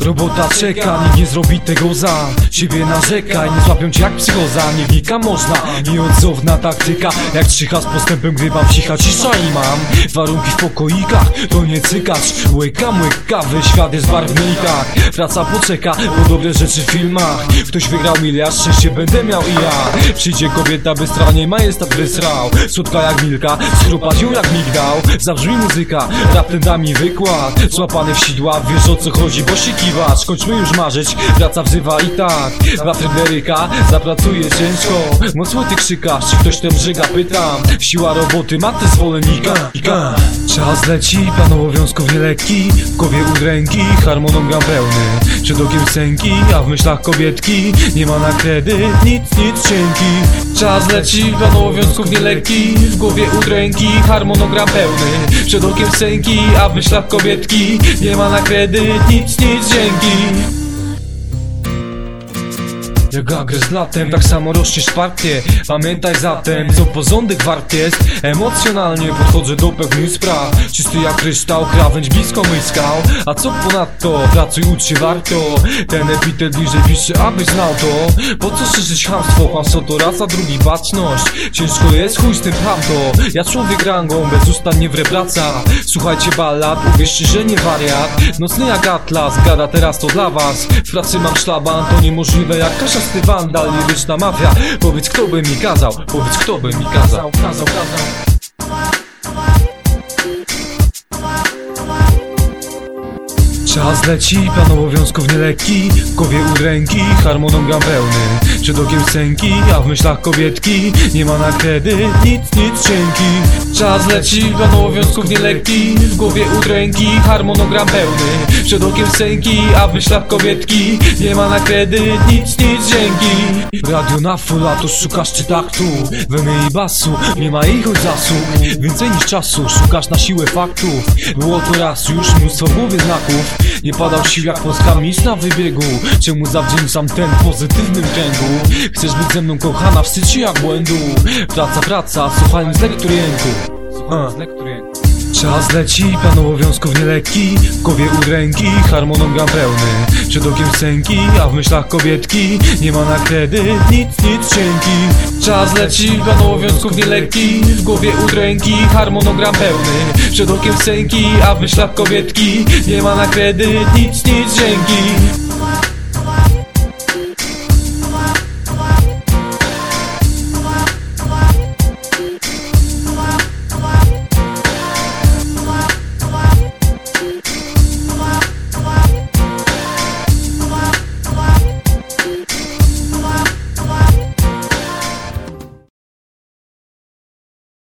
robota czeka Nikt nie zrobi tego za Ciebie narzekaj, nie złapią cię jak psychoza Nie wnika można, nieodzowna taktyka Jak trzycha z postępem grywam cicha cisza i mam Warunki w pokoikach, to nie cykacz Łykam łyk kawy, świat jest barwny i tak Praca poczeka, bo dobre rzeczy w filmach Ktoś wygrał miliard, szczęście będę miał i ja Przyjdzie kobieta bystra, nie majestat wysrał Słodka jak milka, schrupać ją jak migdał Zabrzmi muzyka, rap da mi wykład Złapany w sidła, wiesz o co chodzi, bo się kiwasz Kończmy już marzyć, praca wzywa i tak Dla Fryderyka zapracuję ciężko. Mocno ty krzykasz, czy ktoś ten brzega pytam. Siła roboty ma te zwolennika Ika. Czas leci, plan obowiązków nielekki W głowie udręki, harmonogram pełny. Przed okiem sęki, a w myślach kobietki. Nie ma na kredyt, nic, nic cienki Czas leci, plan obowiązków nielekki W głowie udręki, harmonogram pełny Przed okiem sęki, a w myślach kobietki Nie ma na kredyt, nic, nic dzięki jak agres latem, tak samo rośniesz partie Pamiętaj zatem, co porządek wart jest. Emocjonalnie podchodzę do pewnych spraw. Czysty jak kryształ, krawędź blisko myskał A co ponadto, pracuj, ucz się warto. Ten epitet bliżej pisze, abyś znał to. Po co szerzyć chamstwo, kłamstwo to rasa, drugi baczność. Ciężko jest, chuj z tym to Ja człowiek rangą, bezustannie wre praca Słuchajcie ballad, uwierzcie, że nie wariat. Nocny jak atlas, gada teraz to dla was. W pracy mam szlaban, to niemożliwe jak kasza Czasty wandal, liryczna mafia. Powiedz kto by mi kazał, powiedz kto by mi kazał Kazał, kazał Czas leci, plan obowiązków nielekki W głowie udręki, harmonogram pełny. Przed okiem sęki, a w myślach kobietki. Nie ma na kredyt, nic, nic cienki. Czas leci, plan obowiązków nielekki W głowie udręki, harmonogram pełny. Przed okiem sęki, a w myślach kobietki. Nie ma na kredyt, nic, nic dzięki Radio na full, a to szukasz czy taktu? Wemy i basu, nie ma ich choć zasług. Więcej niż czasu, szukasz na siłę faktów. Było to raz już, mnóstwo głowie znaków nie padał sił jak polska mistrz na wybiegu. Czemu zawdzięczam ten pozytywnym kręgu Chcesz być ze mną kochana, wstydź się jak błędu. Praca, praca, słuchajmy z lektur jęku z Czas leci, plan obowiązków nielekki W głowie udręki, harmonogram pełny. Przed okiem sęki, a w myślach kobietki. Nie ma na kredyt, nic, nic cienki Czas leci, plan obowiązków nielekki W głowie udręki, harmonogram pełny. Przed okiem sęki, a w kobietki. Nie ma na kredyt, nic, nic dzięki